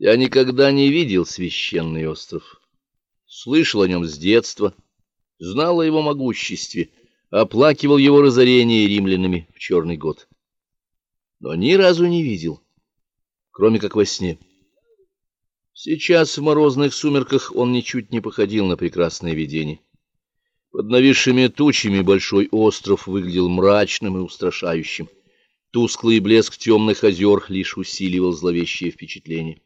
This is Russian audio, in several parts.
Я никогда не видел священный остров. Слышал о нем с детства, знал о его могуществе, оплакивал его разорение римлянами в черный год. Но ни разу не видел, кроме как во сне. Сейчас в морозных сумерках он ничуть не походил на прекрасное видение. Под нависшими тучами большой остров выглядел мрачным и устрашающим. Тусклый блеск темных озер лишь усиливал зловещее впечатление.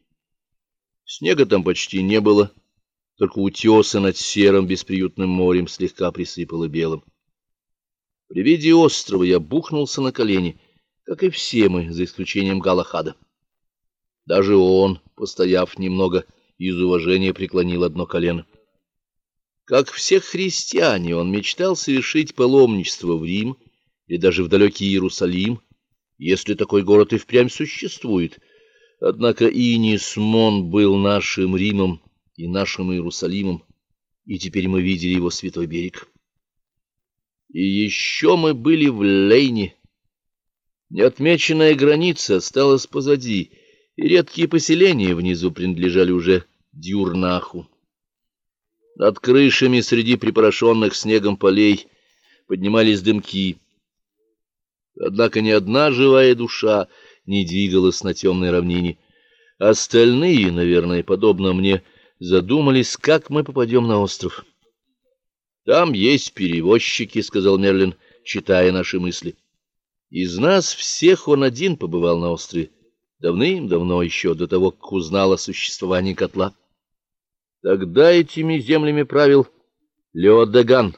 Снега там почти не было, только утесы над серым бесприютным морем слегка присыпало белым. При виде острова я бухнулся на колени, как и все мы, за исключением Галахада. Даже он, постояв немного, из уважения преклонил одно колено. Как всех христиане, он мечтал совершить паломничество в Рим или даже в далекий Иерусалим, если такой город и впрямь существует — Однако Инисмон был нашим Римом и нашим Иерусалимом, и теперь мы видели его святой берег. И еще мы были в Лейне. Неотмеченная граница осталась позади, и редкие поселения внизу принадлежали уже Дюрнаху. Над крышами среди припорошенных снегом полей поднимались дымки. Однако ни одна живая душа не двигалась на темной равнине. Остальные, наверное, подобно мне, задумались, как мы попадем на остров. Там есть перевозчики, сказал Мерлин, читая наши мысли. Из нас всех он один побывал на острове, давным-давно еще до того, как узнал о существовании котла. Тогда этими землями правил Леодеган,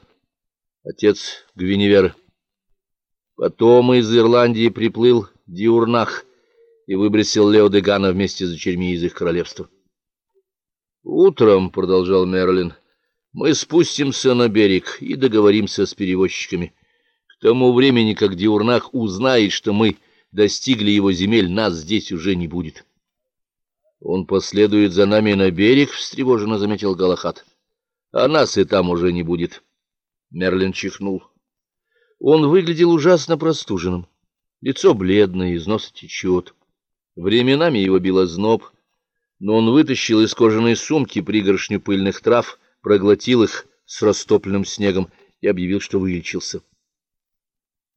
отец Гвиневера. Потом из Ирландии приплыл Диурнах и выбросил Лео де вместе с дочерьми из их королевства. Утром, продолжал Мерлин, мы спустимся на берег и договоримся с перевозчиками. К тому времени, как Диурнах узнает, что мы достигли его земель, нас здесь уже не будет. Он последует за нами на берег, встревоженно заметил Галахат. А нас и там уже не будет. Мерлин чихнул. Он выглядел ужасно простуженным. Лицо бледное, из носа течет. Временами его било зноб, но он вытащил из кожаной сумки пригоршню пыльных трав, проглотил их с растопленным снегом и объявил, что вылечился.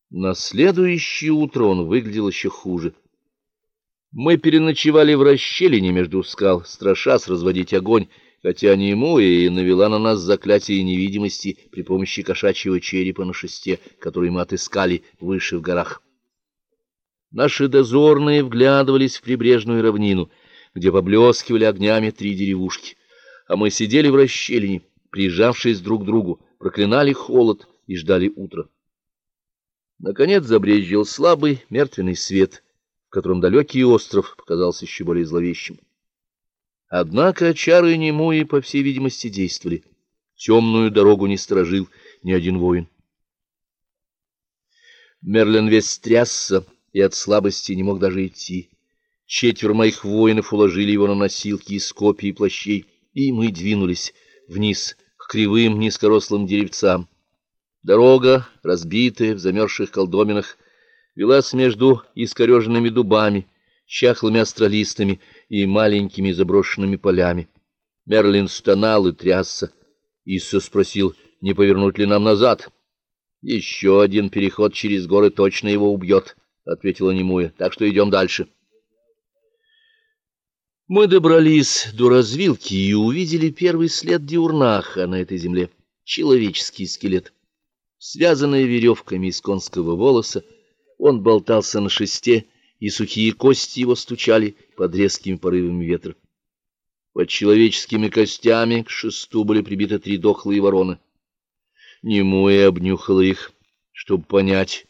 На следующее утро он выглядел еще хуже. Мы переночевали в расщелине между скал, страшась разводить огонь, хотя не ему и навела на нас заклятие невидимости при помощи кошачьего черепа на шесте, который мы отыскали выше в горах. Наши дозорные вглядывались в прибрежную равнину, где поблескивали огнями три деревушки, а мы сидели в расщелине, прижавшись друг к другу, проклинали холод и ждали утра. Наконец забрезжил слабый мертвенный свет, в котором далекий остров показался еще более зловещим. Однако чары Немуи, по всей видимости, действовали. Темную дорогу не сторожил ни один воин. Мерлин весь трясся, и от слабости не мог даже идти. Четверо моих воинов уложили его на носилки из копий и плащей, и мы двинулись вниз к кривым низкорослым деревцам. Дорога, разбитая в замерзших колдоминах, велась между искореженными дубами, чахлыми астролистами и маленькими заброшенными полями. Мерлин стонал и трясся. Исса спросил, не повернуть ли нам назад. Еще один переход через горы точно его убьет ответила Немуя. Так что идем дальше. Мы добрались до развилки и увидели первый след диурнаха на этой земле человеческий скелет. Связанный веревками из конского волоса, он болтался на шесте, и сухие кости его стучали под резкими порывами ветра. Под человеческими костями к шесту были прибиты три дохлые вороны. Немуя обнюхала их, чтобы понять,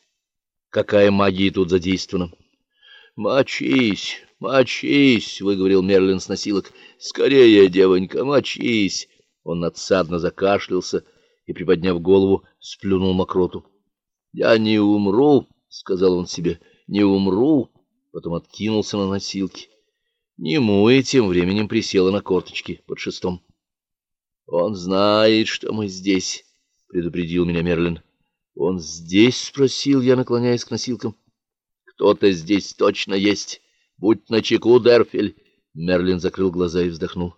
какая магия тут задействована. Мочись, мочись, выговорил Мерлин с носилок. Скорее, девонька, мочись. Он надсадно закашлялся и, приподняв голову, сплюнул мокроту. Я не умру, сказал он себе. Не умру, потом откинулся на носилки. Немуя тем временем присела на корточки под шестом. Он знает, что мы здесь, предупредил меня Мерлин. Он здесь, спросил я, наклоняясь к носилкам. Кто-то здесь точно есть. Будь начеку, Дерфель. Мерлин закрыл глаза и вздохнул.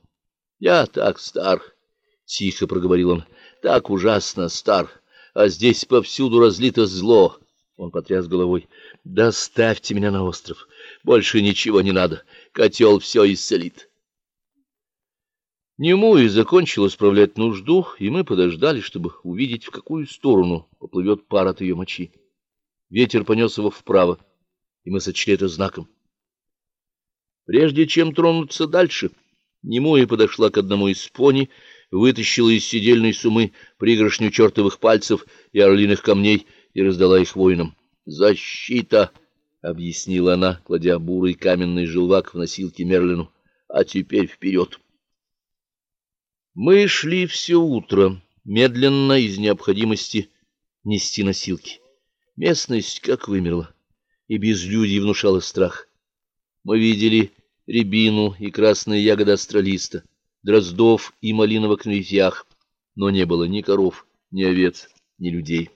«Я так стар», — тихо проговорил он, — «так ужасно стар, а здесь повсюду разлито зло». Он потряс головой. «Доставьте меня на остров. Больше ничего не надо. Котел все исцелит». Немуи закончил исправлять нужду, и мы подождали, чтобы увидеть, в какую сторону поплывет пар от ее мочи. Ветер понес его вправо, и мы сочли это знаком. Прежде чем тронуться дальше, Немуя подошла к одному из пони, вытащила из седельной сумы пригоршню чертовых пальцев и орлиных камней и раздала их воинам. «Защита!» — объяснила она, кладя бурый каменный желвак в носилки Мерлину. «А теперь вперед!» Мы шли все утро, медленно из необходимости нести носилки. Местность как вымерла, и безлюдье внушало страх. Мы видели рябину и красные ягоды астролиста, дроздов и малиновок на но не было ни коров, ни овец, ни людей.